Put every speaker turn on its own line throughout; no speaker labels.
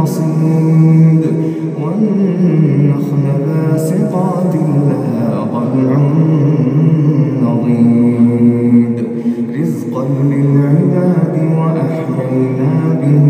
حصيد والنخل باسقات لها طلع نضيد. رزقا للعباد وأحيينا به.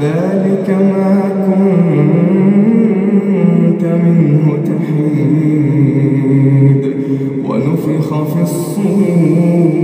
ذلك ما كنت منه تحيد ونفخ في الصور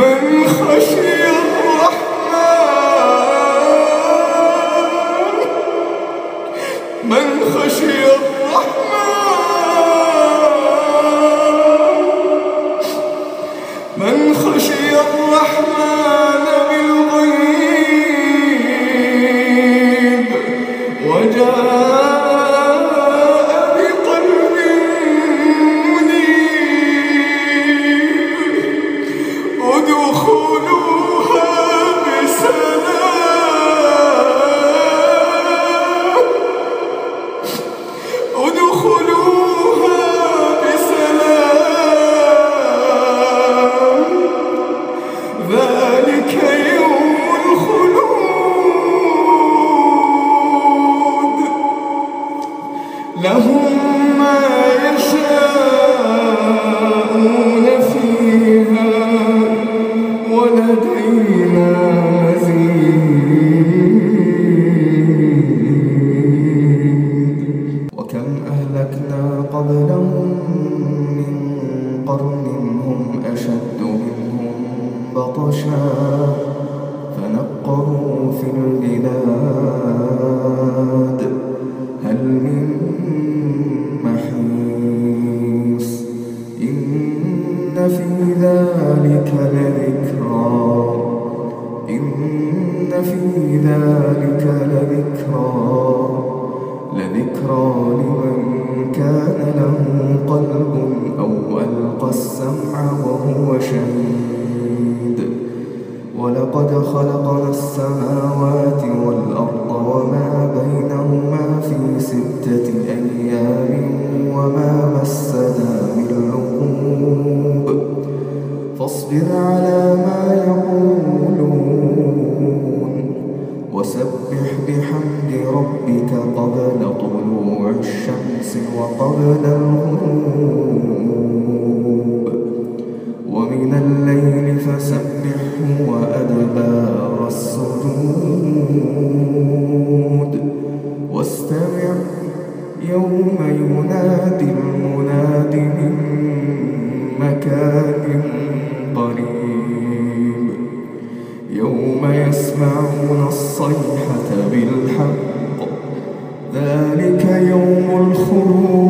من خشي الرحمن. من خشي الرحمن. من خشي الرحمن بالغيب. وجاء يشاء فنقه في البلاد. هل من محيص؟ إن في ذلك لذكرى. إن في ذلك لذكرى. لذكرى لمن كان له قلب أو ألقى السمع وهو شهيد. ولقد خلقنا السماوات والأرض وما بينهما فسبحه وأدبار الصدود واستمع يوم ينادي المناد من مكان قريب. يوم يسمعون الصيحة بالحق. ذلك يوم الخروج